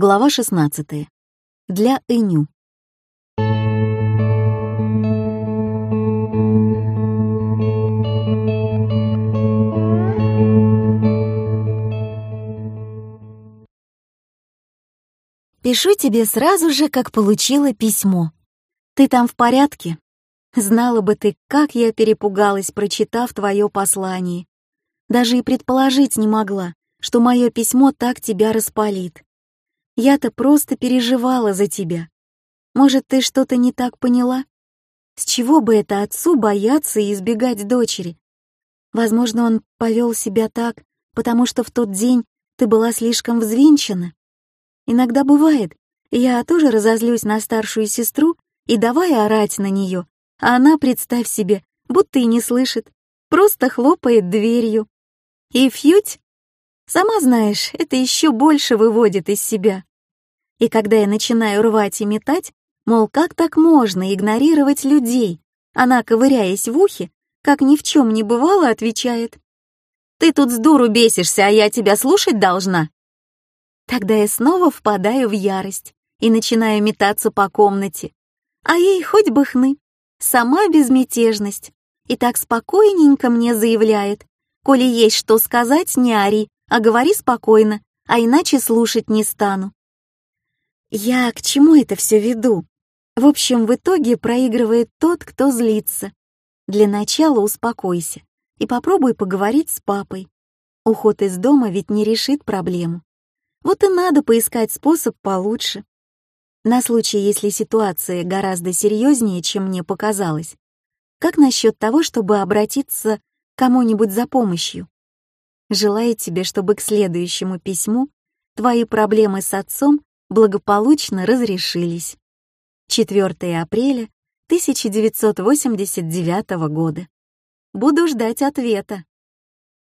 Глава 16. Для Эню. Пишу тебе сразу же, как получила письмо. Ты там в порядке? Знала бы ты, как я перепугалась, прочитав твое послание. Даже и предположить не могла, что мое письмо так тебя распалит. Я-то просто переживала за тебя. Может, ты что-то не так поняла? С чего бы это отцу бояться и избегать дочери? Возможно, он повел себя так, потому что в тот день ты была слишком взвинчена. Иногда бывает, я тоже разозлюсь на старшую сестру и давай орать на нее, а она, представь себе, будто и не слышит, просто хлопает дверью. И фьють, сама знаешь, это еще больше выводит из себя. И когда я начинаю рвать и метать, мол, как так можно игнорировать людей, она, ковыряясь в ухе, как ни в чем не бывало, отвечает. «Ты тут с дуру бесишься, а я тебя слушать должна?» Тогда я снова впадаю в ярость и начинаю метаться по комнате. А ей хоть бы хны, сама безмятежность. И так спокойненько мне заявляет, «Коли есть что сказать, не ори, а говори спокойно, а иначе слушать не стану». Я к чему это все веду? В общем, в итоге проигрывает тот, кто злится. Для начала успокойся и попробуй поговорить с папой. Уход из дома ведь не решит проблему. Вот и надо поискать способ получше. На случай, если ситуация гораздо серьезнее, чем мне показалось. Как насчет того, чтобы обратиться к кому-нибудь за помощью? Желаю тебе, чтобы к следующему письму твои проблемы с отцом благополучно разрешились. 4 апреля 1989 года. Буду ждать ответа.